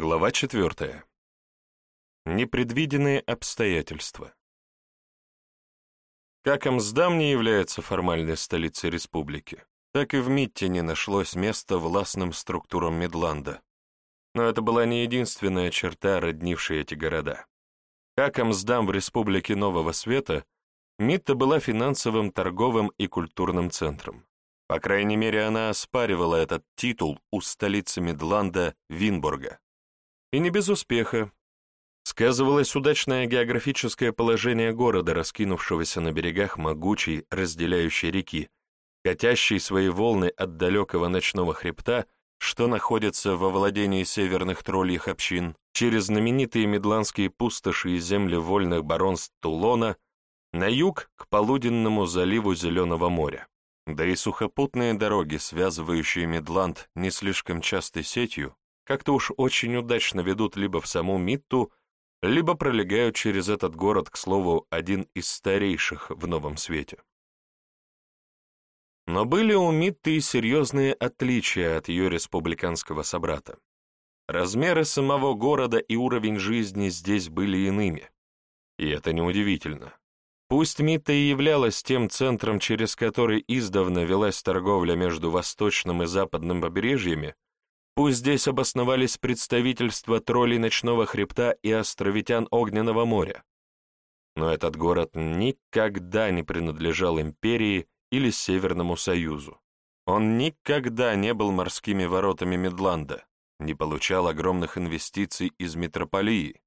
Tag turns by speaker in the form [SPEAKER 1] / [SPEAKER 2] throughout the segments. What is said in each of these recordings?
[SPEAKER 1] Глава четвертая. Непредвиденные обстоятельства. Как Амсдам не является формальной столицей республики, так и в Митте не нашлось места властным структурам Медланда. Но это была не единственная черта, роднившая эти города. Как Амсдам в республике Нового Света, Митта была финансовым, торговым и культурным центром. По крайней мере, она оспаривала этот титул у столицы Медланда Винбурга. И не без успеха. Сказывалось удачное географическое положение города, раскинувшегося на берегах могучей, разделяющей реки, катящей свои волны от далекого ночного хребта, что находится во владении северных тролльих общин, через знаменитые медландские пустоши и земли вольных баронств Тулона, на юг к полуденному заливу Зеленого моря. Да и сухопутные дороги, связывающие Медланд не слишком частой сетью, как-то уж очень удачно ведут либо в саму Митту, либо пролегают через этот город, к слову, один из старейших в Новом Свете. Но были у Митты и серьезные отличия от ее республиканского собрата. Размеры самого города и уровень жизни здесь были иными. И это неудивительно. Пусть Митта и являлась тем центром, через который издавна велась торговля между восточным и западным побережьями, Пусть здесь обосновались представительства троллей Ночного Хребта и островитян Огненного моря. Но этот город никогда не принадлежал империи или Северному Союзу. Он никогда не был морскими воротами Медланда, не получал огромных инвестиций из метрополии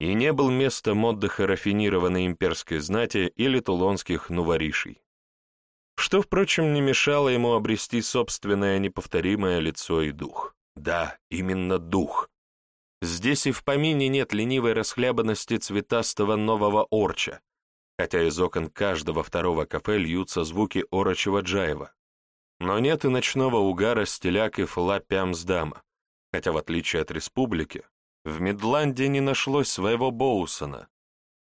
[SPEAKER 1] и не был местом отдыха рафинированной имперской знати или тулонских нуворишей что, впрочем, не мешало ему обрести собственное неповторимое лицо и дух. Да, именно дух. Здесь и в помине нет ленивой расхлябанности цветастого нового орча, хотя из окон каждого второго кафе льются звуки орочего джаева. Но нет и ночного угара стиляк и фла пямсдама, хотя, в отличие от республики, в Медланде не нашлось своего Боусона,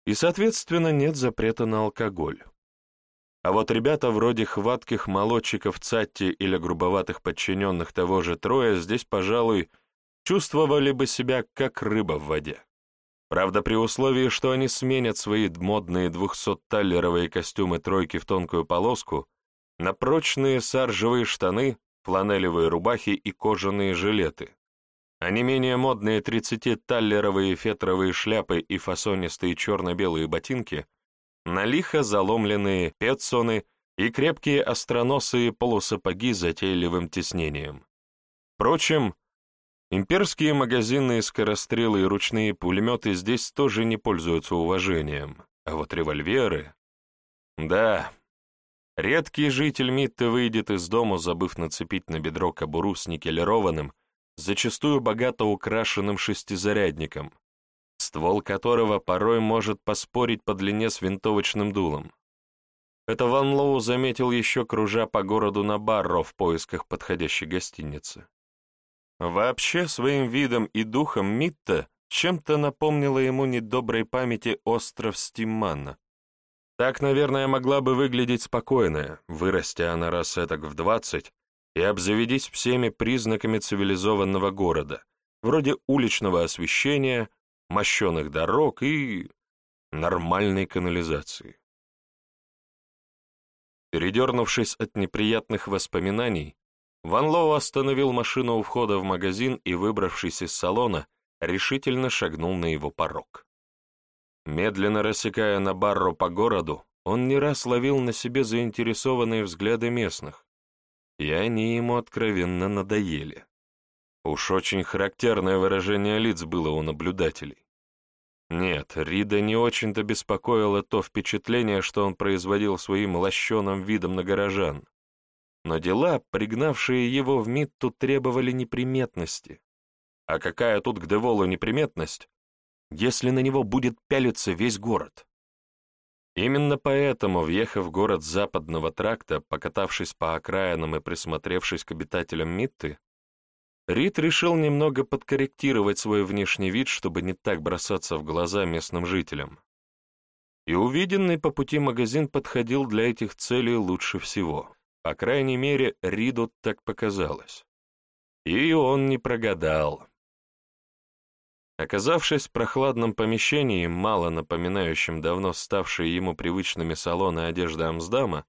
[SPEAKER 1] и, соответственно, нет запрета на алкоголь. А вот ребята вроде хватких молодчиков Цатти или грубоватых подчиненных того же Троя здесь, пожалуй, чувствовали бы себя как рыба в воде. Правда, при условии, что они сменят свои модные двухсотталлеровые костюмы тройки в тонкую полоску на прочные саржевые штаны, фланелевые рубахи и кожаные жилеты, а не менее модные тридцатиталлеровые фетровые шляпы и фасонистые черно-белые ботинки, на лихо заломленные петсоны и крепкие остроносые полусапоги с затейливым тиснением. Впрочем, имперские магазинные скорострелы и ручные пулеметы здесь тоже не пользуются уважением, а вот револьверы... Да, редкий житель Митты выйдет из дома, забыв нацепить на бедро кобуру с никелированным, зачастую богато украшенным шестизарядником, ствол которого порой может поспорить по длине с винтовочным дулом. Это Ван Лоу заметил еще кружа по городу на Барро в поисках подходящей гостиницы. Вообще, своим видом и духом Митта чем-то напомнила ему недоброй памяти остров Стиммана. Так, наверное, могла бы выглядеть спокойная, вырасти она раз этак в двадцать, и обзаведись всеми признаками цивилизованного города, вроде уличного освещения, мощеных дорог и нормальной канализации. Передернувшись от неприятных воспоминаний, Ван Лоу остановил машину у входа в магазин и, выбравшись из салона, решительно шагнул на его порог. Медленно рассекая на барру по городу, он не раз ловил на себе заинтересованные взгляды местных, и они ему откровенно надоели. Уж очень характерное выражение лиц было у наблюдателей. Нет, Рида не очень-то беспокоило то впечатление, что он производил своим лощеным видом на горожан. Но дела, пригнавшие его в Митту, требовали неприметности. А какая тут к Деволу неприметность, если на него будет пялиться весь город? Именно поэтому, въехав в город западного тракта, покатавшись по окраинам и присмотревшись к обитателям Митты, Рид решил немного подкорректировать свой внешний вид, чтобы не так бросаться в глаза местным жителям. И увиденный по пути магазин подходил для этих целей лучше всего. По крайней мере, Риду так показалось. И он не прогадал. Оказавшись в прохладном помещении, мало напоминающем давно ставшие ему привычными салоны одежды Амсдама,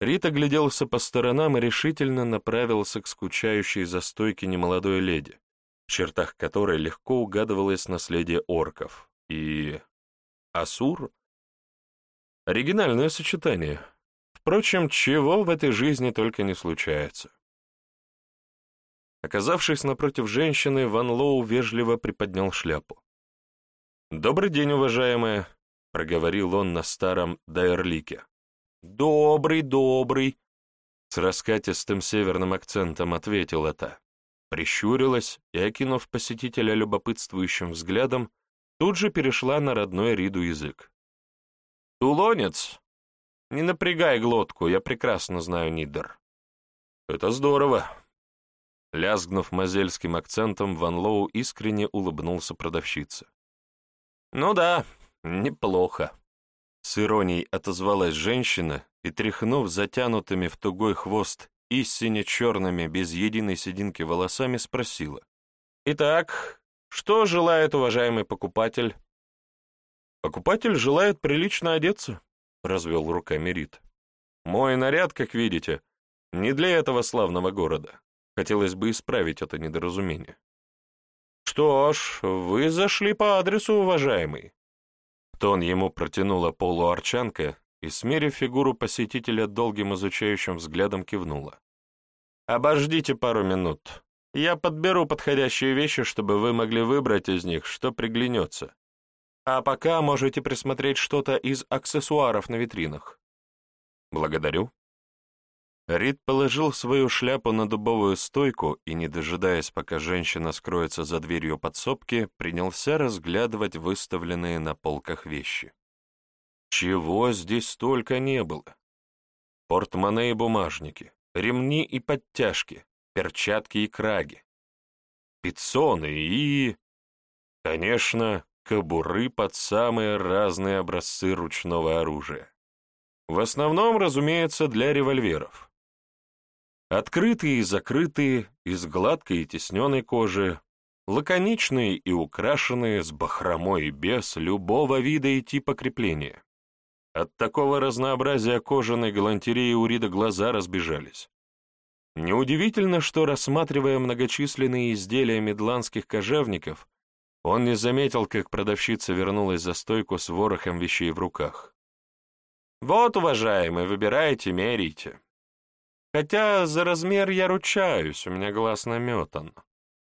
[SPEAKER 1] Рит огляделся по сторонам и решительно направился к скучающей за стойки немолодой леди, в чертах которой легко угадывалось наследие орков. И... Асур? Оригинальное сочетание. Впрочем, чего в этой жизни только не случается. Оказавшись напротив женщины, Ван Лоу вежливо приподнял шляпу. «Добрый день, уважаемая», — проговорил он на старом дайрлике. «Добрый, добрый», — с раскатистым северным акцентом ответил это. Прищурилась и, окинув посетителя любопытствующим взглядом, тут же перешла на родной Риду язык. «Тулонец? Не напрягай глотку, я прекрасно знаю Нидер». «Это здорово», Лязгнув мазельским акцентом, Ван Лоу искренне улыбнулся продавщице. «Ну да, неплохо», — с иронией отозвалась женщина и, тряхнув затянутыми в тугой хвост и сине-черными, без единой сединки волосами, спросила. «Итак, что желает уважаемый покупатель?» «Покупатель желает прилично одеться», — развел руками Рит. «Мой наряд, как видите, не для этого славного города. Хотелось бы исправить это недоразумение. «Что ж, вы зашли по адресу, уважаемый». Тон ему протянула полуарчанка и, смерив фигуру посетителя долгим изучающим взглядом, кивнула. «Обождите пару минут. Я подберу подходящие вещи, чтобы вы могли выбрать из них, что приглянется. А пока можете присмотреть что-то из аксессуаров на витринах». «Благодарю», Рид положил свою шляпу на дубовую стойку и, не дожидаясь, пока женщина скроется за дверью подсобки, принялся разглядывать выставленные на полках вещи. Чего здесь столько не было? Портмоне и бумажники, ремни и подтяжки, перчатки и краги, пиццоны и... Конечно, кобуры под самые разные образцы ручного оружия. В основном, разумеется, для револьверов. Открытые и закрытые, из гладкой и тесненной кожи, лаконичные и украшенные, с бахромой и без любого вида и типа крепления. От такого разнообразия кожаной галантереи у Рида глаза разбежались. Неудивительно, что, рассматривая многочисленные изделия медландских кожевников, он не заметил, как продавщица вернулась за стойку с ворохом вещей в руках. «Вот, уважаемый, выбирайте, мерите. Хотя за размер я ручаюсь, у меня глаз наметан.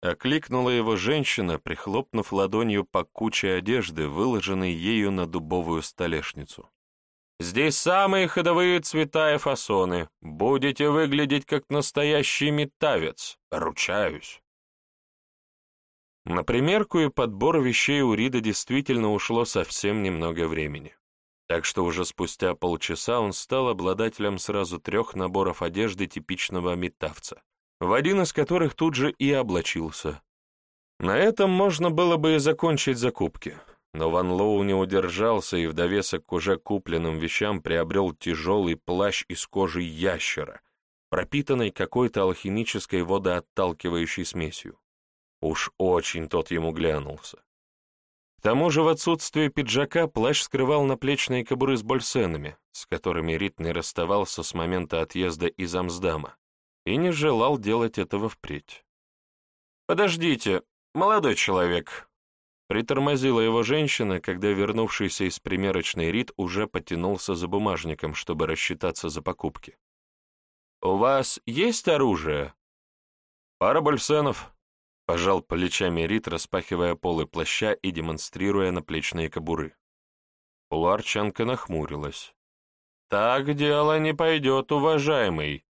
[SPEAKER 1] Окликнула его женщина, прихлопнув ладонью по куче одежды, выложенной ею на дубовую столешницу. «Здесь самые ходовые цвета и фасоны. Будете выглядеть как настоящий метавец. Ручаюсь». На примерку и подбор вещей у Рида действительно ушло совсем немного времени так что уже спустя полчаса он стал обладателем сразу трех наборов одежды типичного метавца, в один из которых тут же и облачился. На этом можно было бы и закончить закупки, но Ван Лоу не удержался и в довесок к уже купленным вещам приобрел тяжелый плащ из кожи ящера, пропитанный какой-то алхимической водоотталкивающей смесью. Уж очень тот ему глянулся тому же в отсутствие пиджака плащ скрывал наплечные кобуры с больсенами, с которыми Рит не расставался с момента отъезда из Амсдама, и не желал делать этого впредь. «Подождите, молодой человек!» Притормозила его женщина, когда вернувшийся из примерочной Рит уже потянулся за бумажником, чтобы рассчитаться за покупки. «У вас есть оружие?» «Пара больсенов», Пожал плечами Рит, распахивая полы плаща и демонстрируя наплечные кобуры. Полуарчанка нахмурилась. «Так дело не пойдет, уважаемый!»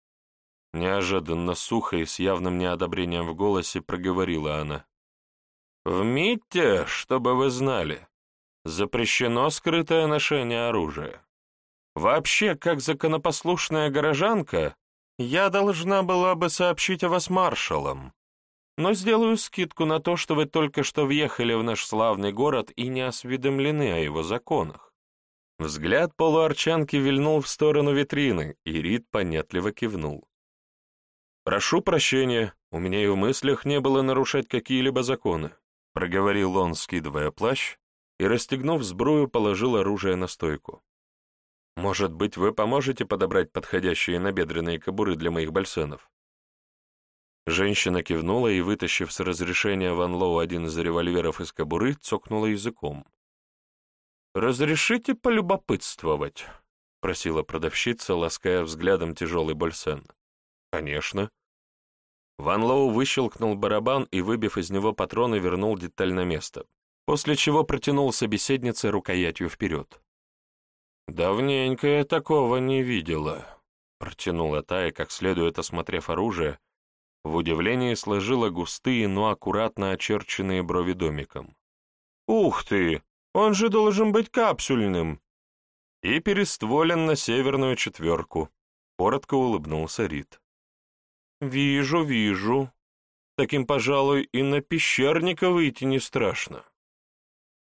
[SPEAKER 1] Неожиданно сухо и с явным неодобрением в голосе проговорила она. «В МИТе, чтобы вы знали, запрещено скрытое ношение оружия. Вообще, как законопослушная горожанка, я должна была бы сообщить о вас маршалам, но сделаю скидку на то, что вы только что въехали в наш славный город и не осведомлены о его законах». Взгляд полуарчанки вильнул в сторону витрины, и Рид понятливо кивнул. «Прошу прощения, у меня и в мыслях не было нарушать какие-либо законы. — проговорил он, скидывая плащ, и, расстегнув сбрую, положил оружие на стойку. «Может быть, вы поможете подобрать подходящие набедренные кобуры для моих бальсенов?» Женщина кивнула и, вытащив с разрешения Ван Лоу один из револьверов из кобуры, цокнула языком. «Разрешите полюбопытствовать?» — просила продавщица, лаская взглядом тяжелый бальсен. «Конечно». Ван Лоу выщелкнул барабан и, выбив из него патроны, вернул деталь на место, после чего протянул собеседнице рукоятью вперед. «Давненько я такого не видела», — протянула та и, как следует осмотрев оружие, в удивлении сложила густые, но аккуратно очерченные брови домиком. «Ух ты! Он же должен быть капсульным!» И перестволен на северную четверку. Коротко улыбнулся Рид. «Вижу, вижу. Таким, пожалуй, и на пещерника выйти не страшно».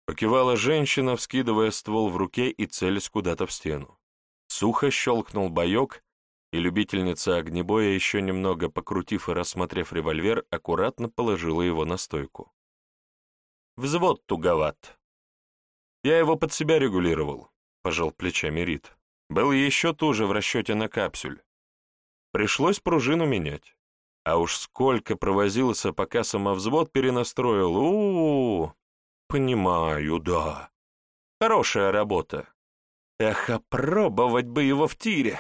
[SPEAKER 1] Покивала женщина, вскидывая ствол в руке и целясь куда-то в стену. Сухо щелкнул боек, и любительница огнебоя, еще немного покрутив и рассмотрев револьвер, аккуратно положила его на стойку. «Взвод туговат. Я его под себя регулировал», — пожал плечами Рид. «Был еще туже в расчете на капсюль. Пришлось пружину менять. А уж сколько провозился, пока самовзвод перенастроил. у, -у, -у «Понимаю, да. Хорошая работа. Эх, опробовать бы его в тире!»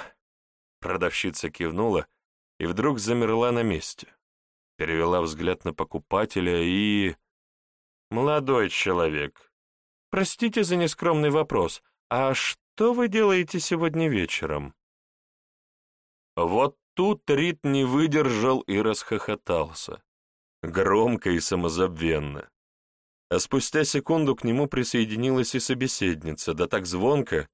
[SPEAKER 1] Продавщица кивнула и вдруг замерла на месте. Перевела взгляд на покупателя и... «Молодой человек, простите за нескромный вопрос, а что вы делаете сегодня вечером?» Вот тут Рит не выдержал и расхохотался. Громко и самозабвенно а спустя секунду к нему присоединилась и собеседница, да так звонко,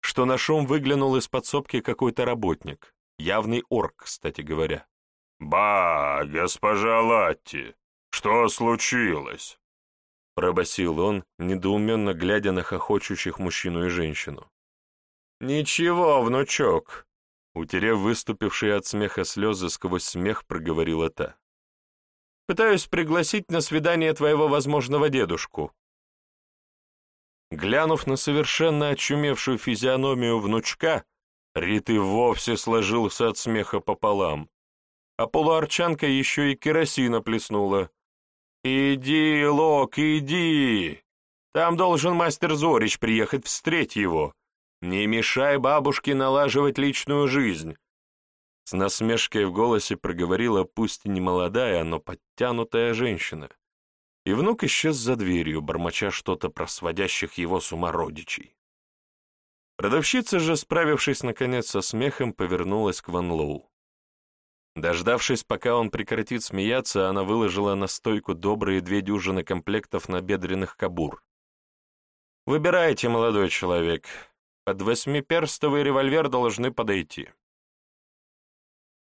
[SPEAKER 1] что на шум выглянул из подсобки какой-то работник, явный орк, кстати говоря. «Ба, госпожа Латти, что случилось?» Пробасил он, недоуменно глядя на хохочущих мужчину и женщину. «Ничего, внучок!» Утерев выступившие от смеха слезы, сквозь смех проговорила та. Пытаюсь пригласить на свидание твоего возможного дедушку». Глянув на совершенно очумевшую физиономию внучка, Рит и вовсе сложился от смеха пополам, а полуарчанка еще и керосина плеснула. «Иди, Лок, иди! Там должен мастер Зорич приехать встреть его. Не мешай бабушке налаживать личную жизнь. С насмешкой в голосе проговорила пусть и не но подтянутая женщина. И внук исчез за дверью, бормоча что-то про сводящих его с ума родичей. Продавщица же, справившись наконец со смехом, повернулась к Ван Лоу. Дождавшись, пока он прекратит смеяться, она выложила на стойку добрые две дюжины комплектов набедренных кабур. «Выбирайте, молодой человек. Под восьмиперстовый револьвер должны подойти».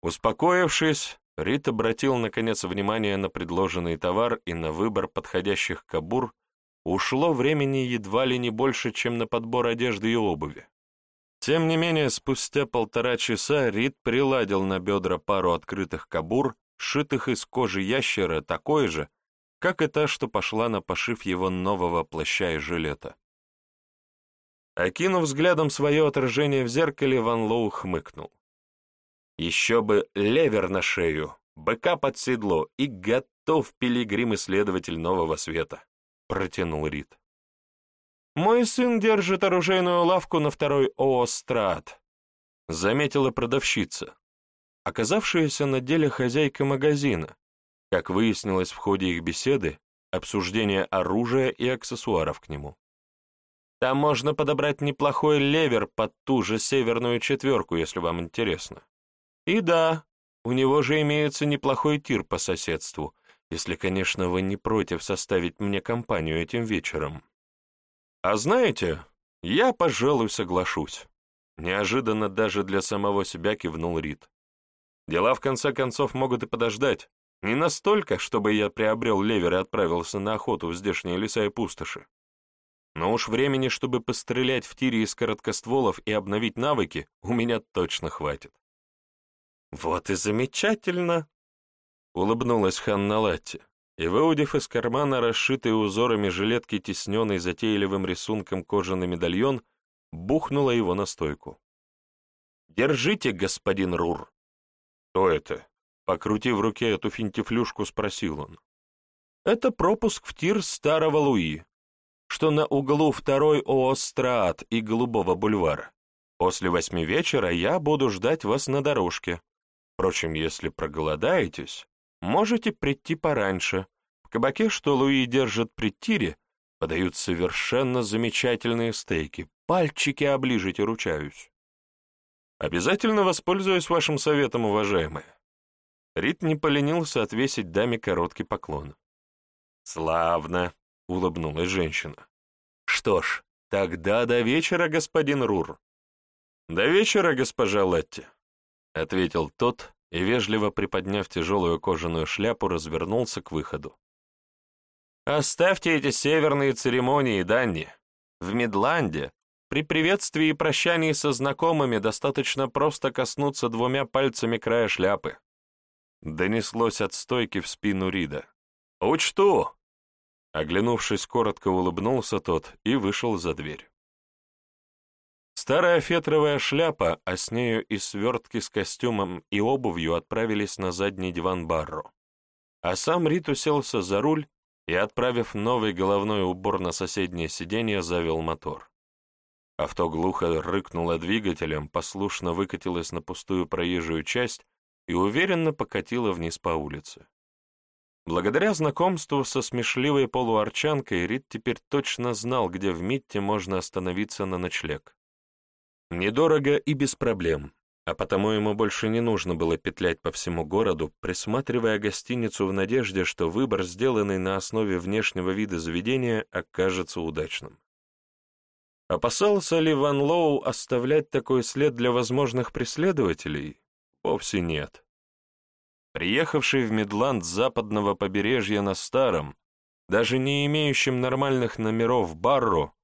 [SPEAKER 1] Успокоившись, Рит обратил, наконец, внимание на предложенный товар и на выбор подходящих кабур, ушло времени едва ли не больше, чем на подбор одежды и обуви. Тем не менее, спустя полтора часа Рид приладил на бедра пару открытых кабур, сшитых из кожи ящера, такой же, как и та, что пошла на пошив его нового плаща и жилета. Окинув взглядом свое отражение в зеркале, Ван Лоу хмыкнул. Еще бы левер на шею, быка под седло и готов пилигрим-исследователь нового света», — протянул Рид. «Мой сын держит оружейную лавку на второй ООС-страт», — заметила продавщица, оказавшаяся на деле хозяйка магазина, как выяснилось в ходе их беседы, обсуждения оружия и аксессуаров к нему. Там можно подобрать неплохой левер под ту же северную четверку, если вам интересно. И да, у него же имеется неплохой тир по соседству, если, конечно, вы не против составить мне компанию этим вечером. А знаете, я, пожалуй, соглашусь. Неожиданно даже для самого себя кивнул Рид. Дела, в конце концов, могут и подождать. Не настолько, чтобы я приобрел левер и отправился на охоту в здешние леса и пустоши. Но уж времени, чтобы пострелять в тире из короткостволов и обновить навыки, у меня точно хватит. «Вот и замечательно!» — улыбнулась Ханна Латти. и, выудив из кармана расшитый узорами жилетки, тесненный затейливым рисунком кожаный медальон, бухнула его на стойку. «Держите, господин Рур!» «Что это?» Покрутив в руке эту финтифлюшку, спросил он. «Это пропуск в тир старого Луи, что на углу второй Оострат и Голубого бульвара. После восьми вечера я буду ждать вас на дорожке. Впрочем, если проголодаетесь, можете прийти пораньше. В кабаке, что Луи держит при тире, подают совершенно замечательные стейки. Пальчики оближите, ручаюсь. Обязательно воспользуюсь вашим советом, уважаемая. Рит не поленился отвесить даме короткий поклон. «Славно!» — улыбнулась женщина. «Что ж, тогда до вечера, господин Рур». «До вечера, госпожа Латти», — ответил тот и, вежливо приподняв тяжелую кожаную шляпу, развернулся к выходу. «Оставьте эти северные церемонии, Данни. В Мидланде при приветствии и прощании со знакомыми достаточно просто коснуться двумя пальцами края шляпы. Донеслось от стойки в спину Рида. «Учту!» Оглянувшись, коротко улыбнулся тот и вышел за дверь. Старая фетровая шляпа, а с нею и свертки с костюмом и обувью отправились на задний диван Барро. А сам Рид уселся за руль и, отправив новый головной убор на соседнее сиденье, завел мотор. Авто глухо рыкнуло двигателем, послушно выкатилось на пустую проезжую часть и уверенно покатило вниз по улице. Благодаря знакомству со смешливой полуарчанкой Рид теперь точно знал, где в Митте можно остановиться на ночлег. Недорого и без проблем, а потому ему больше не нужно было петлять по всему городу, присматривая гостиницу в надежде, что выбор, сделанный на основе внешнего вида заведения, окажется удачным. Опасался ли Ван Лоу оставлять такой след для возможных преследователей? Вовсе нет. Приехавший в Медланд с западного побережья на старом, даже не имеющем нормальных номеров Барру,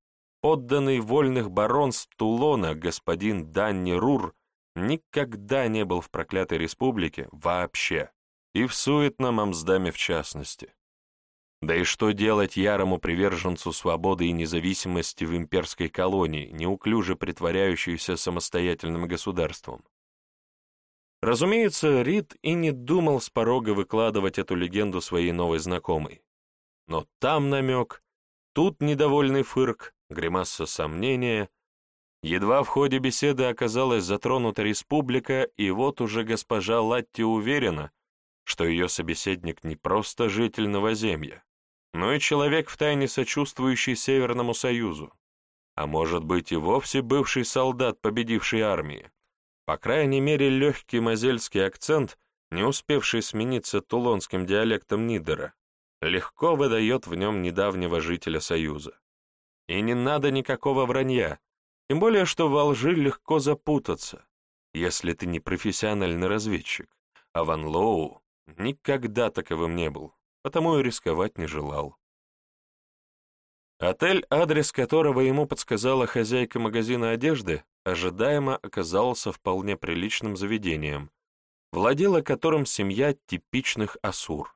[SPEAKER 1] подданный вольных баронств Тулона господин Данни Рур никогда не был в проклятой республике вообще, и в суетном Амсдаме в частности. Да и что делать ярому приверженцу свободы и независимости в имперской колонии, неуклюже притворяющейся самостоятельным государством? Разумеется, Рид и не думал с порога выкладывать эту легенду своей новой знакомой. Но там намек, тут недовольный фырк, гримаса сомнения. Едва в ходе беседы оказалась затронута республика, и вот уже госпожа Латти уверена, что ее собеседник не просто житель новоземья, но и человек, втайне сочувствующий Северному Союзу, а может быть и вовсе бывший солдат победившей армии. По крайней мере, легкий мазельский акцент, не успевший смениться тулонским диалектом Нидера, легко выдает в нем недавнего жителя Союза. И не надо никакого вранья, тем более, что во лжи легко запутаться, если ты не профессиональный разведчик, а Ван Лоу никогда таковым не был, потому и рисковать не желал. Отель, адрес которого ему подсказала хозяйка магазина одежды, ожидаемо оказался вполне приличным заведением, владела которым семья типичных асур.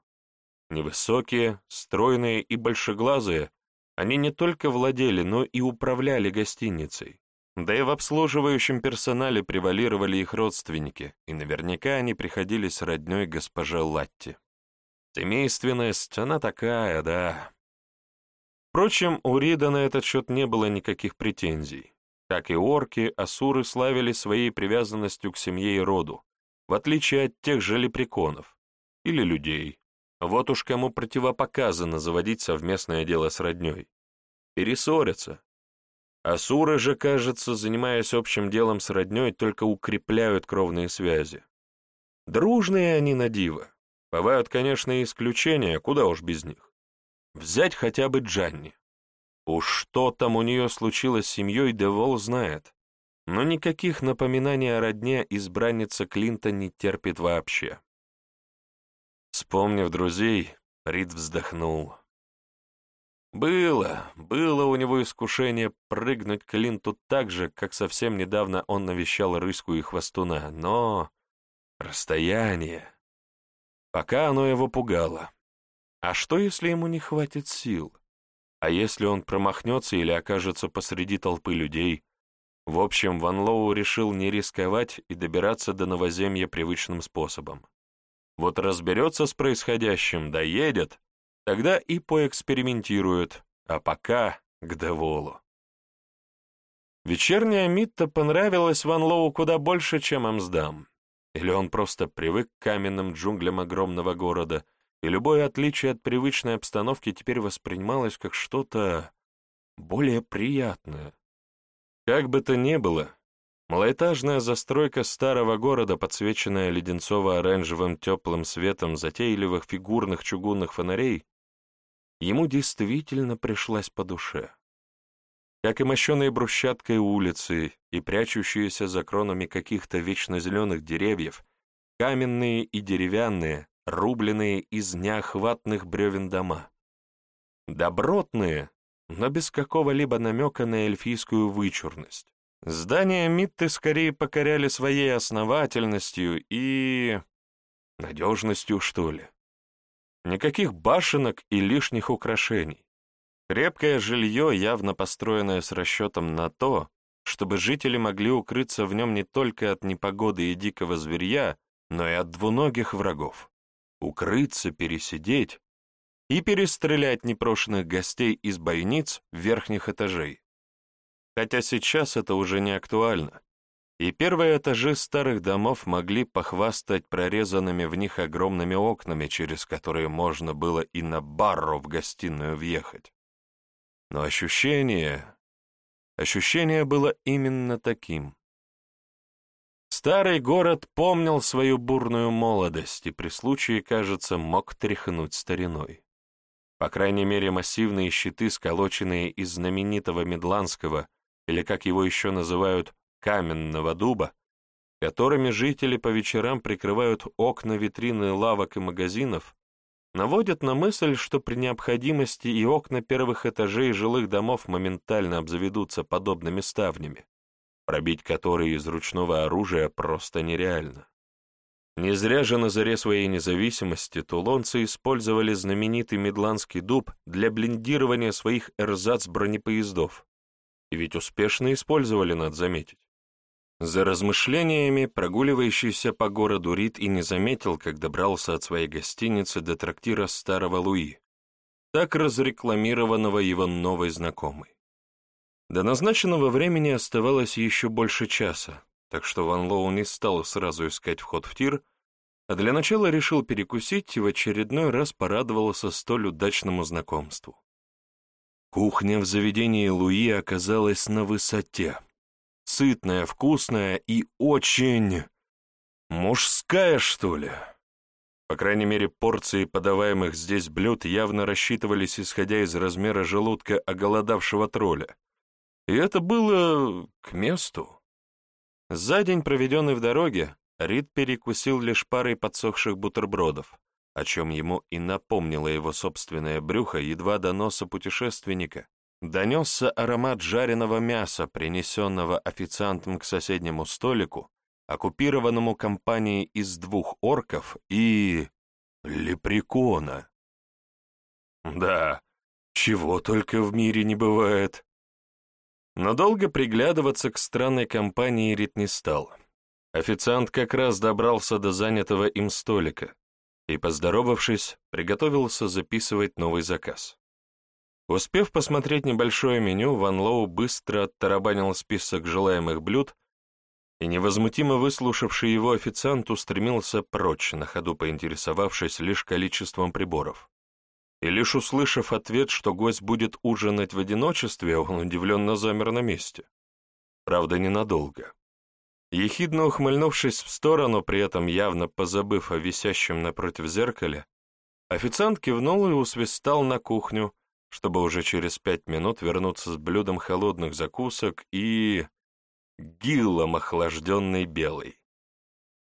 [SPEAKER 1] Невысокие, стройные и большеглазые, они не только владели, но и управляли гостиницей. Да и в обслуживающем персонале превалировали их родственники, и наверняка они приходились роднёй госпоже Латти. Семейственность, она такая, да. Впрочем, у Рида на этот счет не было никаких претензий. Как и орки, асуры славились своей привязанностью к семье и роду, в отличие от тех же лепреконов или людей. Вот уж кому противопоказано заводить совместное дело с родней. Перессорятся. Асуры же, кажется, занимаясь общим делом с родней, только укрепляют кровные связи. Дружные они на диво. Бывают, конечно, исключения, куда уж без них. Взять хотя бы Джанни. Уж что там у нее случилось с семьей, Девол знает. Но никаких напоминаний о родне избранница Клинта не терпит вообще. Вспомнив друзей, Рид вздохнул. Было, было у него искушение прыгнуть к Линту так же, как совсем недавно он навещал Рыську и Хвостуна, но... Расстояние... Пока оно его пугало. А что, если ему не хватит сил? А если он промахнется или окажется посреди толпы людей? В общем, Ван Лоу решил не рисковать и добираться до новоземья привычным способом. Вот разберется с происходящим, доедет, тогда и поэкспериментирует, а пока к Деволу. Вечерняя Митта понравилась Ван Лоу куда больше, чем Амсдам. Или он просто привык к каменным джунглям огромного города, и любое отличие от привычной обстановки теперь воспринималось как что-то более приятное. Как бы то ни было, малоэтажная застройка старого города, подсвеченная леденцово-оранжевым теплым светом затейливых фигурных чугунных фонарей, ему действительно пришлась по душе. Как и мощеные брусчаткой улицы и прячущиеся за кронами каких-то вечно зеленых деревьев, каменные и деревянные, рубленные из неохватных бревен дома. Добротные, но без какого-либо намека на эльфийскую вычурность. Здания Митты скорее покоряли своей основательностью и... надежностью, что ли. Никаких башенок и лишних украшений. Крепкое жилье, явно построенное с расчетом на то, чтобы жители могли укрыться в нем не только от непогоды и дикого зверья, но и от двуногих врагов укрыться, пересидеть и перестрелять непрошенных гостей из бойниц верхних этажей. Хотя сейчас это уже не актуально, и первые этажи старых домов могли похвастать прорезанными в них огромными окнами, через которые можно было и на барру в гостиную въехать. Но ощущение... Ощущение было именно таким. Старый город помнил свою бурную молодость и при случае, кажется, мог тряхнуть стариной. По крайней мере, массивные щиты, сколоченные из знаменитого Медландского, или, как его еще называют, каменного дуба, которыми жители по вечерам прикрывают окна витрины лавок и магазинов, наводят на мысль, что при необходимости и окна первых этажей жилых домов моментально обзаведутся подобными ставнями пробить которые из ручного оружия просто нереально. Не зря же на заре своей независимости тулонцы использовали знаменитый медландский дуб для блиндирования своих эрзац-бронепоездов. Ведь успешно использовали, надо заметить. За размышлениями прогуливающийся по городу Рид и не заметил, как добрался от своей гостиницы до трактира старого Луи, так разрекламированного его новой знакомой. До назначенного времени оставалось еще больше часа, так что Ван Лоу не стал сразу искать вход в тир, а для начала решил перекусить и в очередной раз порадовался столь удачному знакомству. Кухня в заведении Луи оказалась на высоте. Сытная, вкусная и очень... мужская, что ли? По крайней мере, порции подаваемых здесь блюд явно рассчитывались, исходя из размера желудка оголодавшего тролля. И это было к месту. За день, проведенный в дороге, Рид перекусил лишь парой подсохших бутербродов, о чем ему и напомнило его собственное брюхо едва до носа путешественника. Донесся аромат жареного мяса, принесенного официантом к соседнему столику, оккупированному компанией из двух орков и... лепрекона. Да, чего только в мире не бывает. Но долго приглядываться к странной компании Рит не стал. Официант как раз добрался до занятого им столика и, поздоровавшись, приготовился записывать новый заказ. Успев посмотреть небольшое меню, Ван Лоу быстро оттарабанил список желаемых блюд и, невозмутимо выслушавший его официант, устремился прочь, на ходу поинтересовавшись лишь количеством приборов. И лишь услышав ответ, что гость будет ужинать в одиночестве, он удивленно замер на месте. Правда, ненадолго. Ехидно ухмыльнувшись в сторону, при этом явно позабыв о висящем напротив зеркале, официант кивнул и усвистал на кухню, чтобы уже через пять минут вернуться с блюдом холодных закусок и... гиллом охлажденный белый.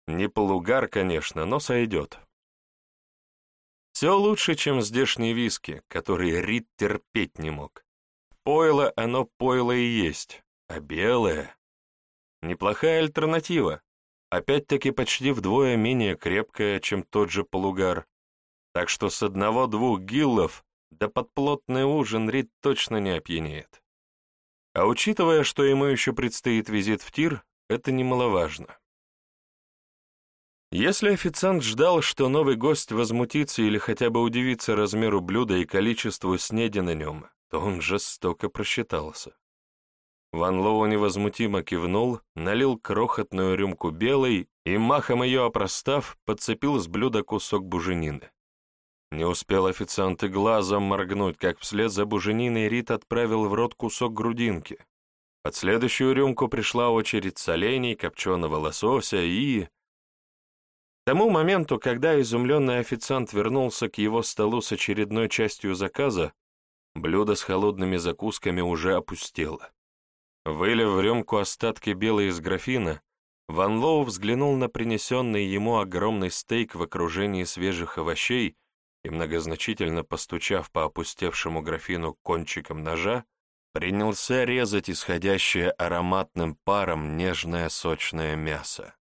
[SPEAKER 1] Не полугар, конечно, но сойдет. Все лучше, чем здешние виски, которые Рид терпеть не мог. Пойло оно пойло и есть, а белое... Неплохая альтернатива, опять-таки почти вдвое менее крепкая, чем тот же полугар. так что с одного-двух гиллов да под плотный ужин Рид точно не опьянеет. А учитывая, что ему еще предстоит визит в тир, это немаловажно. Если официант ждал, что новый гость возмутится или хотя бы удивится размеру блюда и количеству снеди на нем, то он жестоко просчитался. Ван Лоу невозмутимо кивнул, налил крохотную рюмку белой и, махом ее опростав, подцепил с блюда кусок буженины. Не успел официант и глазом моргнуть, как вслед за бужениной Рит отправил в рот кусок грудинки. Под следующую рюмку пришла очередь солений, копченого лосося и... К тому моменту, когда изумленный официант вернулся к его столу с очередной частью заказа, блюдо с холодными закусками уже опустело. Вылив в рюмку остатки белой из графина, Ван Лоу взглянул на принесенный ему огромный стейк в окружении свежих овощей и, многозначительно постучав по опустевшему графину кончиком ножа, принялся резать исходящее ароматным паром нежное сочное мясо.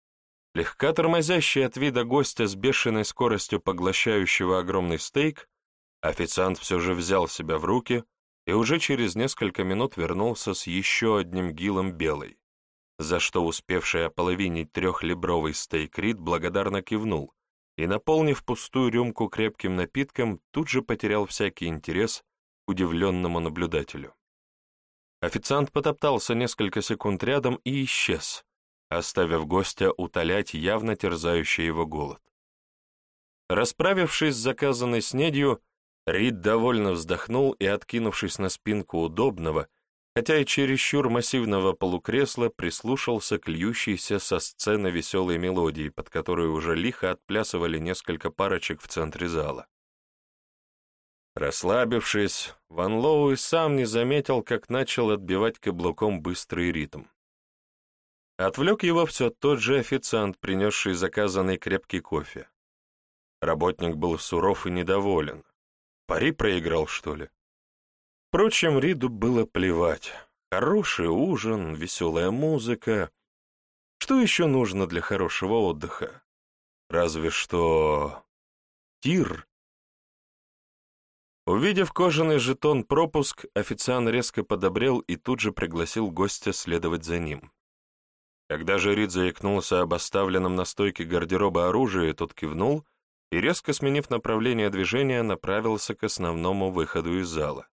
[SPEAKER 1] Легко тормозящий от вида гостя с бешеной скоростью поглощающего огромный стейк, официант все же взял себя в руки — и уже через несколько минут вернулся с еще одним гилом белой, за что успевший ополовинить трехлибровый стейк Рид благодарно кивнул и, наполнив пустую рюмку крепким напитком, тут же потерял всякий интерес удивленному наблюдателю. Официант потоптался несколько секунд рядом и исчез, оставив гостя утолять явно терзающий его голод. Расправившись с заказанной снедью, Рид довольно вздохнул и, откинувшись на спинку удобного, хотя и чересчур массивного полукресла, прислушался к льющейся со сцены веселой мелодии, под которую уже лихо отплясывали несколько парочек в центре зала. Расслабившись, Ван Лоу и сам не заметил, как начал отбивать каблуком быстрый ритм. Отвлек его все тот же официант, принесший заказанный крепкий кофе. Работник был суров и недоволен, Пари проиграл, что ли? Впрочем, Риду было плевать. Хороший ужин, веселая музыка. Что еще нужно для хорошего отдыха? Разве что... Тир. Увидев кожаный жетон пропуск, официант резко подобрел и тут же пригласил гостя следовать за ним. Когда же Рид заикнулся об оставленном на стойке гардероба оружии, тот кивнул — и, резко сменив направление движения, направился к основному выходу из зала.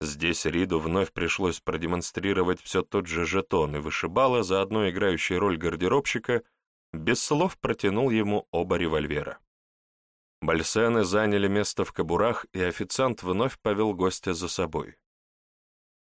[SPEAKER 1] Здесь Риду вновь пришлось продемонстрировать все тот же жетон, и вышибала, заодно играющий роль гардеробщика, без слов протянул ему оба револьвера. Бальсены заняли место в кобурах, и официант вновь повел гостя за собой.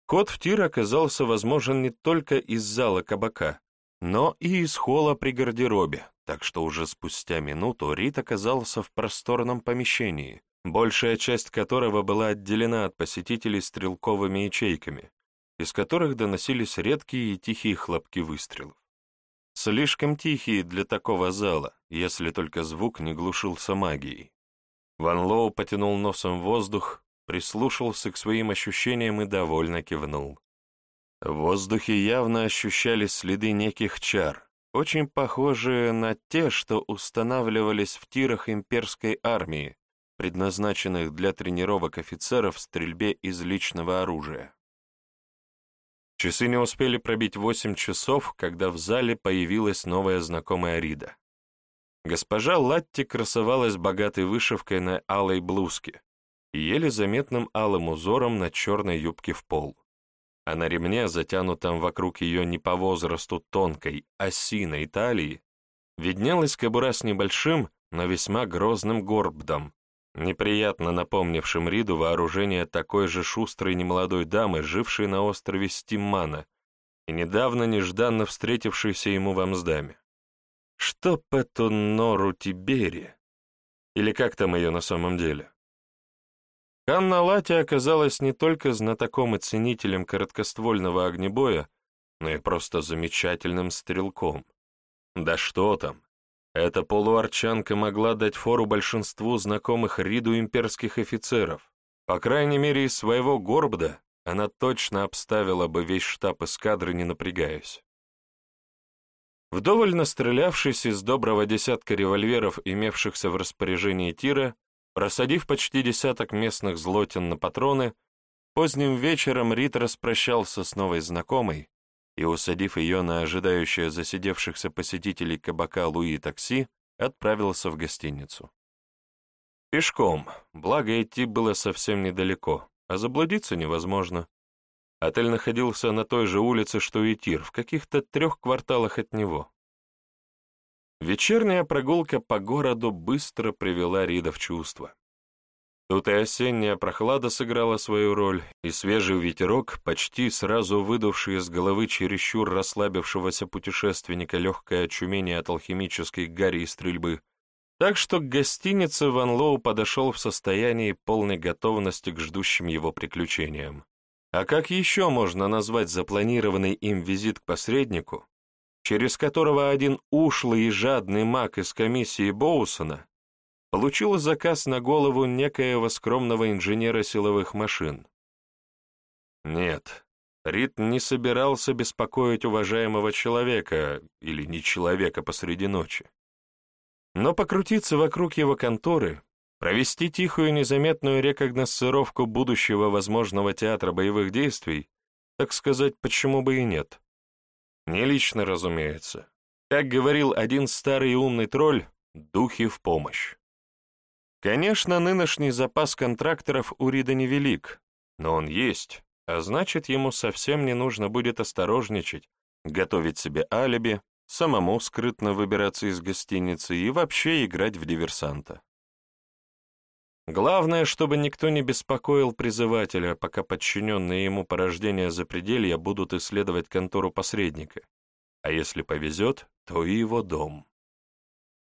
[SPEAKER 1] Ход в тир оказался возможен не только из зала кабака, но и из холла при гардеробе, так что уже спустя минуту Рит оказался в просторном помещении, большая часть которого была отделена от посетителей стрелковыми ячейками, из которых доносились редкие и тихие хлопки выстрелов. Слишком тихие для такого зала, если только звук не глушился магией. Ван Лоу потянул носом воздух, прислушался к своим ощущениям и довольно кивнул. В воздухе явно ощущались следы неких чар, очень похожие на те, что устанавливались в тирах имперской армии, предназначенных для тренировок офицеров в стрельбе из личного оружия. Часы не успели пробить восемь часов, когда в зале появилась новая знакомая Рида. Госпожа Латти красовалась богатой вышивкой на алой блузке и еле заметным алым узором на черной юбке в пол а на ремне, затянутом вокруг ее не по возрасту тонкой, осиной талии, виднелась кобура с небольшим, но весьма грозным горбдом, неприятно напомнившим Риду вооружение такой же шустрой немолодой дамы, жившей на острове Стиммана и недавно нежданно встретившейся ему в Амсдаме. Чтоб эту нору Тибери? Или как там ее на самом деле? Ханна Лати оказалась не только знатоком и ценителем короткоствольного огнебоя, но и просто замечательным стрелком. Да что там, эта полуарчанка могла дать фору большинству знакомых Риду имперских офицеров. По крайней мере, из своего горбда она точно обставила бы весь штаб эскадры, не напрягаясь. Вдоволь настрелявшись из доброго десятка револьверов, имевшихся в распоряжении Тира, Просадив почти десяток местных злотен на патроны, поздним вечером Рит распрощался с новой знакомой и, усадив ее на ожидающее засидевшихся посетителей кабака Луи такси, отправился в гостиницу. Пешком, благо идти было совсем недалеко, а заблудиться невозможно. Отель находился на той же улице, что и Тир, в каких-то трех кварталах от него. Вечерняя прогулка по городу быстро привела Рида в чувство. Тут и осенняя прохлада сыграла свою роль, и свежий ветерок, почти сразу выдувший из головы чересчур расслабившегося путешественника легкое очумение от алхимической гари и стрельбы. Так что к гостинице Ван Лоу подошел в состоянии полной готовности к ждущим его приключениям. А как еще можно назвать запланированный им визит к посреднику, через которого один ушлый и жадный маг из комиссии Боусона получил заказ на голову некоего скромного инженера силовых машин. Нет, Рид не собирался беспокоить уважаемого человека или не человека посреди ночи. Но покрутиться вокруг его конторы, провести тихую незаметную рекогносцировку будущего возможного театра боевых действий, так сказать, почему бы и нет. Не лично, разумеется. Как говорил один старый умный тролль, духи в помощь. Конечно, нынешний запас контракторов у Рида невелик, но он есть, а значит, ему совсем не нужно будет осторожничать, готовить себе алиби, самому скрытно выбираться из гостиницы и вообще играть в диверсанта. Главное, чтобы никто не беспокоил призывателя, пока подчиненные ему порождения запределья будут исследовать контору посредника, а если повезет, то и его дом.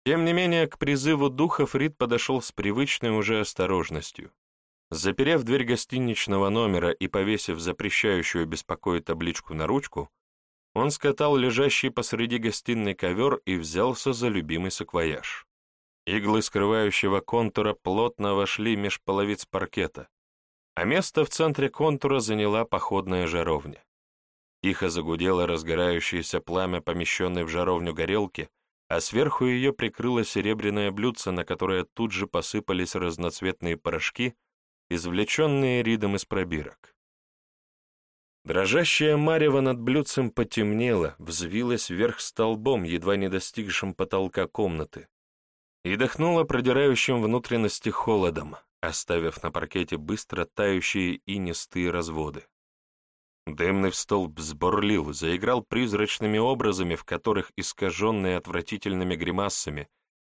[SPEAKER 1] Тем не менее, к призыву духов Рид подошел с привычной уже осторожностью. Заперев дверь гостиничного номера и повесив запрещающую беспокоить табличку на ручку, он скатал лежащий посреди гостиной ковер и взялся за любимый саквояж. Иглы скрывающего контура плотно вошли меж половиц паркета, а место в центре контура заняла походная жаровня. Тихо загудело разгорающееся пламя, помещенной в жаровню горелки, а сверху ее прикрыло серебряное блюдце, на которое тут же посыпались разноцветные порошки, извлеченные ридом из пробирок. Дрожащая марево над блюдцем потемнела, взвилась вверх столбом, едва не достигшим потолка комнаты, и дохнула продирающим внутренности холодом, оставив на паркете быстро тающие инистые разводы. Дымный столб взбурлил, заиграл призрачными образами, в которых, искаженные отвратительными гримасами,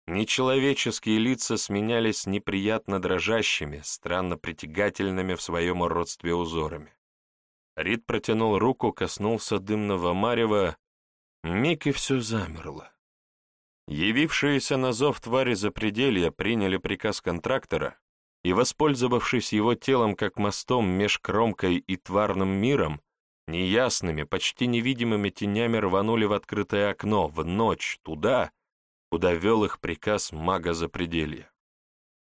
[SPEAKER 1] нечеловеческие лица сменялись неприятно дрожащими, странно притягательными в своем родстве узорами. Рид протянул руку, коснулся дымного марева, миг и все замерло. Явившиеся на зов твари запределья приняли приказ контрактора и, воспользовавшись его телом как мостом меж кромкой и тварным миром, неясными, почти невидимыми тенями рванули в открытое окно, в ночь, туда, куда вел их приказ мага запределья.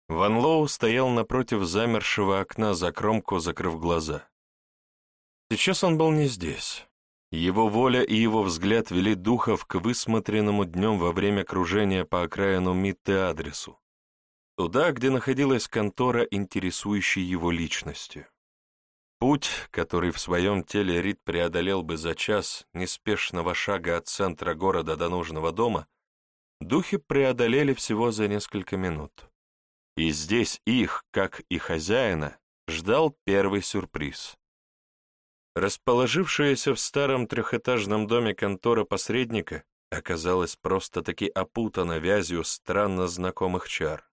[SPEAKER 1] Ван Лоу стоял напротив замершего окна за кромку, закрыв глаза. Сейчас он был не здесь. Его воля и его взгляд вели духов к высмотренному днем во время кружения по окраину Митты адресу, туда, где находилась контора, интересующая его личностью. Путь, который в своем теле Рид преодолел бы за час неспешного шага от центра города до нужного дома, духи преодолели всего за несколько минут. И здесь их, как и хозяина, ждал первый сюрприз. Расположившаяся в старом трехэтажном доме контора посредника оказалась просто-таки опутана вязью странно знакомых чар.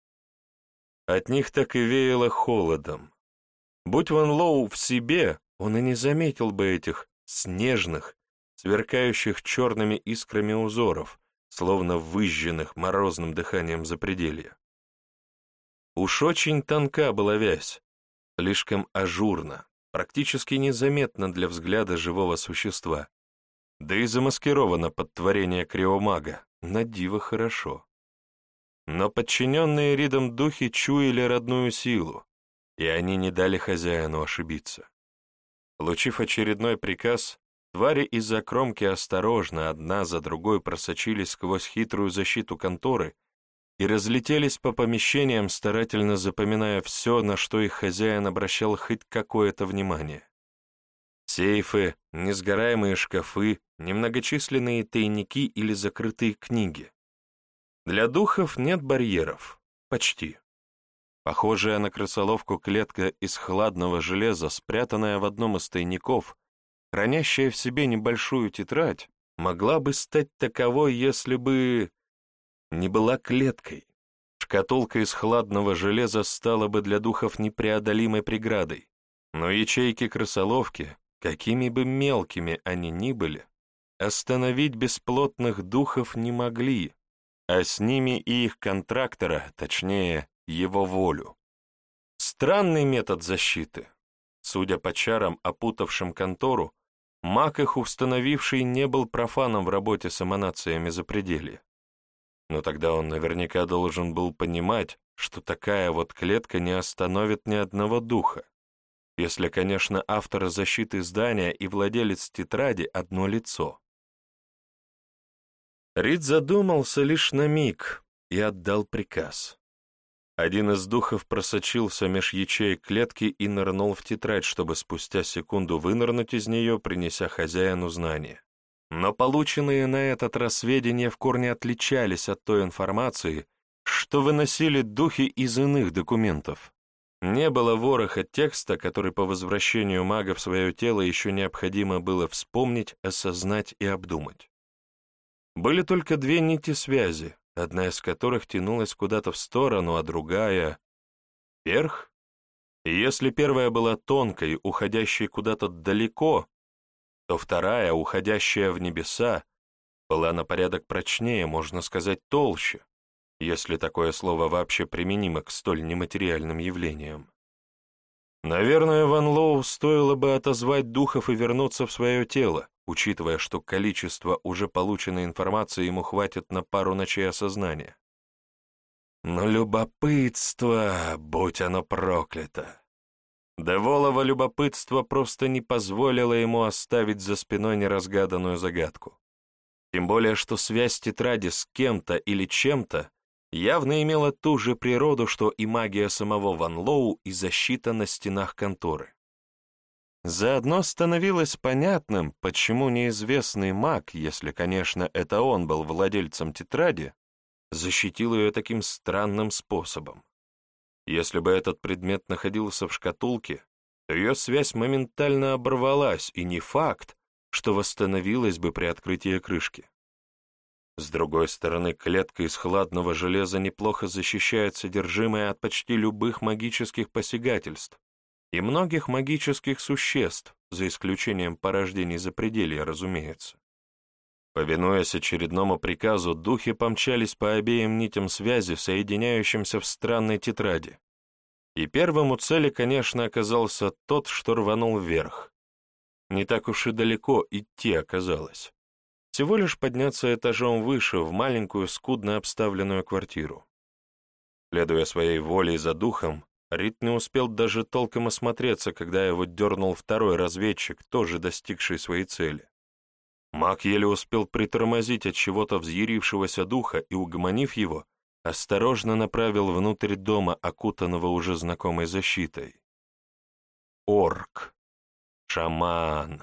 [SPEAKER 1] От них так и веяло холодом. Будь Ван Лоу в себе, он и не заметил бы этих снежных, сверкающих черными искрами узоров, словно выжженных морозным дыханием запределья. Уж очень тонка была вязь, слишком ажурна, практически незаметно для взгляда живого существа, да и замаскировано под творение криомага, на диво хорошо. Но подчиненные Ридом духи чуяли родную силу, и они не дали хозяину ошибиться. Получив очередной приказ, твари из-за кромки осторожно одна за другой просочились сквозь хитрую защиту конторы и разлетелись по помещениям, старательно запоминая все, на что их хозяин обращал хоть какое-то внимание. Сейфы, несгораемые шкафы, немногочисленные тайники или закрытые книги. Для духов нет барьеров. Почти. Похожая на крысоловку клетка из хладного железа, спрятанная в одном из тайников, хранящая в себе небольшую тетрадь, могла бы стать таковой, если бы не была клеткой. Шкатулка из хладного железа стала бы для духов непреодолимой преградой, но ячейки крысоловки, какими бы мелкими они ни были, остановить бесплотных духов не могли, а с ними и их контрактора, точнее, его волю. Странный метод защиты. Судя по чарам, опутавшим контору, маг их установивший не был профаном в работе с эманациями запределья. Но тогда он наверняка должен был понимать, что такая вот клетка не остановит ни одного духа, если, конечно, автор защиты здания и владелец тетради одно лицо. Рид задумался лишь на миг и отдал приказ. Один из духов просочился меж ячеек клетки и нырнул в тетрадь, чтобы спустя секунду вынырнуть из нее, принеся хозяину знания. Но полученные на этот раз сведения в корне отличались от той информации, что выносили духи из иных документов. Не было вороха текста, который по возвращению мага в свое тело еще необходимо было вспомнить, осознать и обдумать. Были только две нити связи, одна из которых тянулась куда-то в сторону, а другая — вверх. И если первая была тонкой, уходящей куда-то далеко, то вторая, уходящая в небеса, была на порядок прочнее, можно сказать, толще, если такое слово вообще применимо к столь нематериальным явлениям. Наверное, Ван Лоу стоило бы отозвать духов и вернуться в свое тело, учитывая, что количество уже полученной информации ему хватит на пару ночей осознания. Но любопытство, будь оно проклято. Деволово любопытство просто не позволило ему оставить за спиной неразгаданную загадку. Тем более, что связь тетради с кем-то или чем-то явно имела ту же природу, что и магия самого Ван Лоу и защита на стенах конторы. Заодно становилось понятным, почему неизвестный маг, если, конечно, это он был владельцем тетради, защитил ее таким странным способом. Если бы этот предмет находился в шкатулке, то ее связь моментально оборвалась, и не факт, что восстановилась бы при открытии крышки. С другой стороны, клетка из хладного железа неплохо защищает содержимое от почти любых магических посягательств и многих магических существ, за исключением порождений запределья, разумеется. Повинуясь очередному приказу, духи помчались по обеим нитям связи, соединяющимся в странной тетради. И первым у цели, конечно, оказался тот, что рванул вверх. Не так уж и далеко идти оказалось. Всего лишь подняться этажом выше, в маленькую, скудно обставленную квартиру. Следуя своей воле за духом, Рит не успел даже толком осмотреться, когда его дернул второй разведчик, тоже достигший своей цели. Маг еле успел притормозить от чего-то взъярившегося духа и, угомонив его, осторожно направил внутрь дома, окутанного уже знакомой защитой. Орк. Шаман.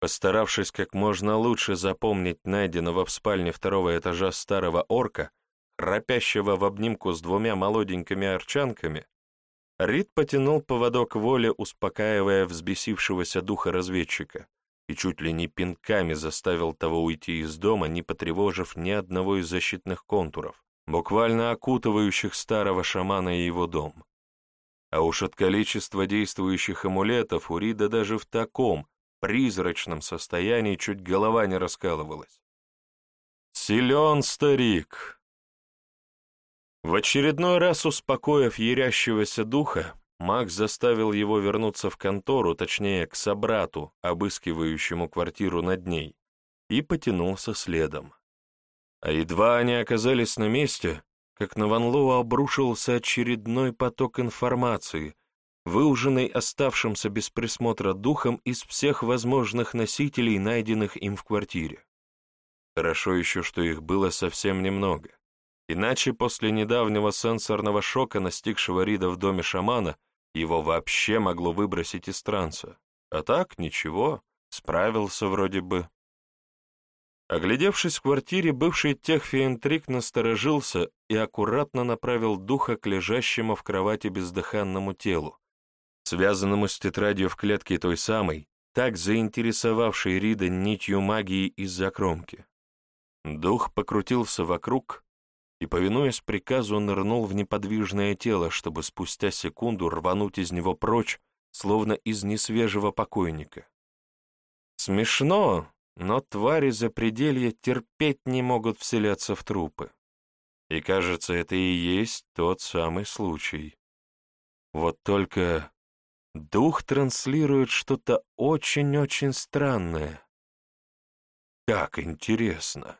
[SPEAKER 1] Постаравшись как можно лучше запомнить найденного в спальне второго этажа старого орка, храпящего в обнимку с двумя молоденькими арчанками, Рид потянул поводок воли, успокаивая взбесившегося духа разведчика и чуть ли не пинками заставил того уйти из дома, не потревожив ни одного из защитных контуров, буквально окутывающих старого шамана и его дом. А уж от количества действующих амулетов у Рида даже в таком, призрачном состоянии чуть голова не раскалывалась. «Силен старик!» В очередной раз успокоив ярящегося духа, Макс заставил его вернуться в контору, точнее, к собрату, обыскивающему квартиру над ней, и потянулся следом. А едва они оказались на месте, как на Ван Лоу обрушился очередной поток информации, выуженный оставшимся без присмотра духом из всех возможных носителей, найденных им в квартире. Хорошо еще, что их было совсем немного. Иначе после недавнего сенсорного шока, настигшего Рида в доме шамана, его вообще могло выбросить из транса. А так, ничего, справился вроде бы. Оглядевшись в квартире, бывший техфиентрик насторожился и аккуратно направил духа к лежащему в кровати бездыханному телу, связанному с тетрадью в клетке той самой, так заинтересовавшей Рида нитью магии из-за кромки. Дух покрутился вокруг и, повинуясь приказу, нырнул в неподвижное тело, чтобы спустя секунду рвануть из него прочь, словно из несвежего покойника. Смешно, но твари запределья терпеть не могут вселяться в трупы. И кажется, это и есть тот самый случай. Вот только дух транслирует что-то очень-очень странное. Как интересно.